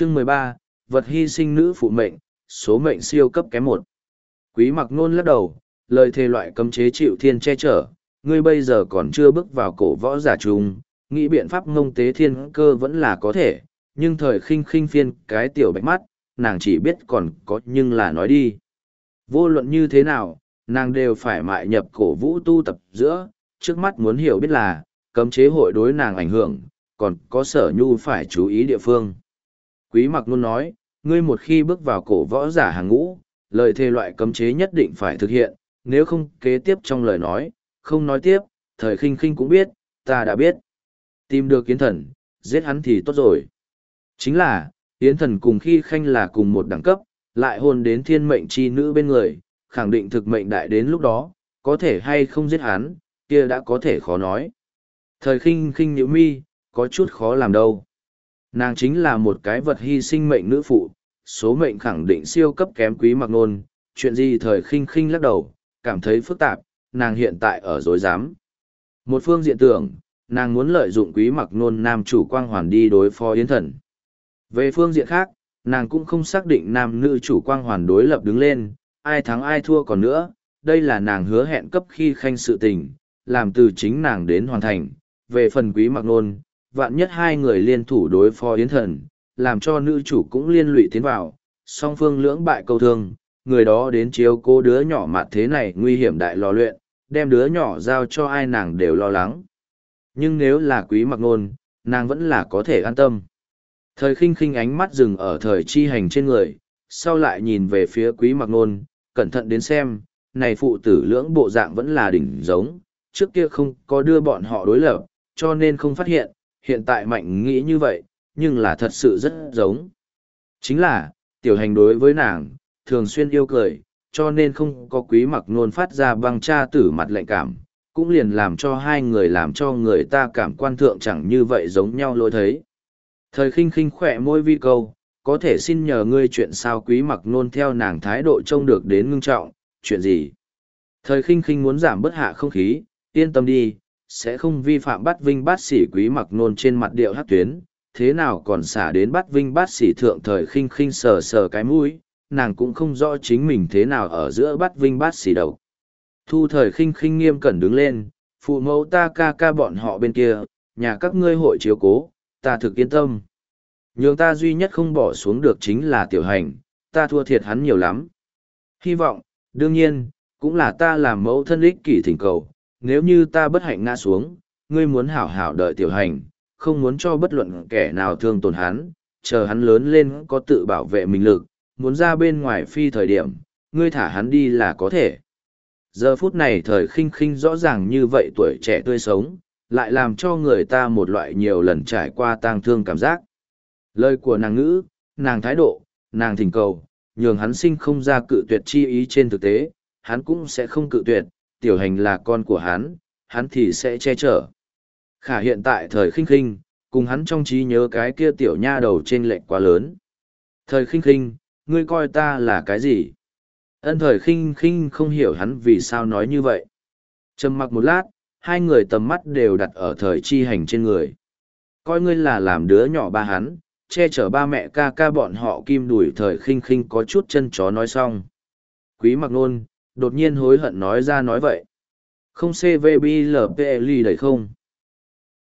Chương mười ba vật hy sinh nữ phụ mệnh, số mệnh siêu cấp kém một. Quý mặc nôn lắc đầu, lời thề loại cấm chế chịu thiên che chở, ngươi bây giờ còn chưa bước vào cổ võ giả trùng, nghĩ biện pháp ngông tế thiên cơ vẫn là có thể, nhưng thời khinh khinh phiên cái tiểu bạch mắt, nàng chỉ biết còn có nhưng là nói đi. Vô luận như thế nào, nàng đều phải mại nhập cổ vũ tu tập giữa, trước mắt muốn hiểu biết là, cấm chế hội đối nàng ảnh hưởng, còn có sở nhu phải chú ý địa phương. Quý mặc luôn nói, ngươi một khi bước vào cổ võ giả hàng ngũ, lời thề loại cấm chế nhất định phải thực hiện, nếu không kế tiếp trong lời nói, không nói tiếp, thời khinh khinh cũng biết, ta đã biết. Tìm được kiến thần, giết hắn thì tốt rồi. Chính là, Kiến thần cùng khi khanh là cùng một đẳng cấp, lại hôn đến thiên mệnh chi nữ bên người, khẳng định thực mệnh đại đến lúc đó, có thể hay không giết hắn, kia đã có thể khó nói. Thời khinh khinh nhữ mi, có chút khó làm đâu. Nàng chính là một cái vật hy sinh mệnh nữ phụ, số mệnh khẳng định siêu cấp kém quý mặc nôn, chuyện gì thời khinh khinh lắc đầu, cảm thấy phức tạp, nàng hiện tại ở dối giám. Một phương diện tưởng, nàng muốn lợi dụng quý mặc nôn nam chủ quang hoàn đi đối phó yến thần. Về phương diện khác, nàng cũng không xác định nam nữ chủ quang hoàn đối lập đứng lên, ai thắng ai thua còn nữa, đây là nàng hứa hẹn cấp khi khanh sự tình, làm từ chính nàng đến hoàn thành. Về phần quý mặc nôn, vạn nhất hai người liên thủ đối phó yến thần, làm cho nữ chủ cũng liên lụy tiến vào, song phương lưỡng bại câu thương, người đó đến chiếu cô đứa nhỏ mặt thế này nguy hiểm đại lò luyện, đem đứa nhỏ giao cho ai nàng đều lo lắng. Nhưng nếu là quý mặc nôn, nàng vẫn là có thể an tâm. Thời khinh khinh ánh mắt dừng ở thời chi hành trên người, sau lại nhìn về phía quý mặc nôn, cẩn thận đến xem, này phụ tử lưỡng bộ dạng vẫn là đỉnh giống, trước kia không có đưa bọn họ đối lập, cho nên không phát hiện, hiện tại mạnh nghĩ như vậy, nhưng là thật sự rất giống. Chính là, tiểu hành đối với nàng, thường xuyên yêu cười, cho nên không có quý mặc nôn phát ra băng cha tử mặt lạnh cảm, cũng liền làm cho hai người làm cho người ta cảm quan thượng chẳng như vậy giống nhau lôi thấy. Thời khinh khinh khỏe môi vi câu, có thể xin nhờ ngươi chuyện sao quý mặc nôn theo nàng thái độ trông được đến ngưng trọng, chuyện gì? Thời khinh khinh muốn giảm bớt hạ không khí, yên tâm đi, sẽ không vi phạm bắt vinh bát sĩ quý mặc nôn trên mặt điệu hát tuyến, thế nào còn xả đến bắt vinh bát sĩ thượng thời khinh khinh sờ sờ cái mũi, nàng cũng không rõ chính mình thế nào ở giữa bắt vinh bát sĩ đầu. Thu thời khinh khinh nghiêm cẩn đứng lên, phụ mẫu ta ca ca bọn họ bên kia, nhà các ngươi hội chiếu cố, ta thực yên tâm. Nhưng ta duy nhất không bỏ xuống được chính là tiểu hành, ta thua thiệt hắn nhiều lắm. Hy vọng, đương nhiên, cũng là ta làm mẫu thân ích kỷ thỉnh cầu, nếu như ta bất hạnh ngã xuống, ngươi muốn hảo hảo đợi tiểu hành, không muốn cho bất luận kẻ nào thương tổn hắn, chờ hắn lớn lên có tự bảo vệ mình lực, muốn ra bên ngoài phi thời điểm, ngươi thả hắn đi là có thể. Giờ phút này thời khinh khinh rõ ràng như vậy tuổi trẻ tươi sống, lại làm cho người ta một loại nhiều lần trải qua tang thương cảm giác. Lời của nàng ngữ, nàng thái độ, nàng thỉnh cầu, nhường hắn sinh không ra cự tuyệt chi ý trên thực tế, hắn cũng sẽ không cự tuyệt, tiểu hành là con của hắn, hắn thì sẽ che chở. Khả hiện tại thời khinh khinh, cùng hắn trong trí nhớ cái kia tiểu nha đầu trên lệnh quá lớn. Thời khinh khinh, ngươi coi ta là cái gì? Ân thời khinh khinh không hiểu hắn vì sao nói như vậy. Trầm mặc một lát, hai người tầm mắt đều đặt ở thời chi hành trên người. Coi ngươi là làm đứa nhỏ ba hắn, che chở ba mẹ ca ca bọn họ kim đuổi thời khinh khinh có chút chân chó nói xong. Quý mặc nôn, đột nhiên hối hận nói ra nói vậy. Không CVBLPL đẩy không?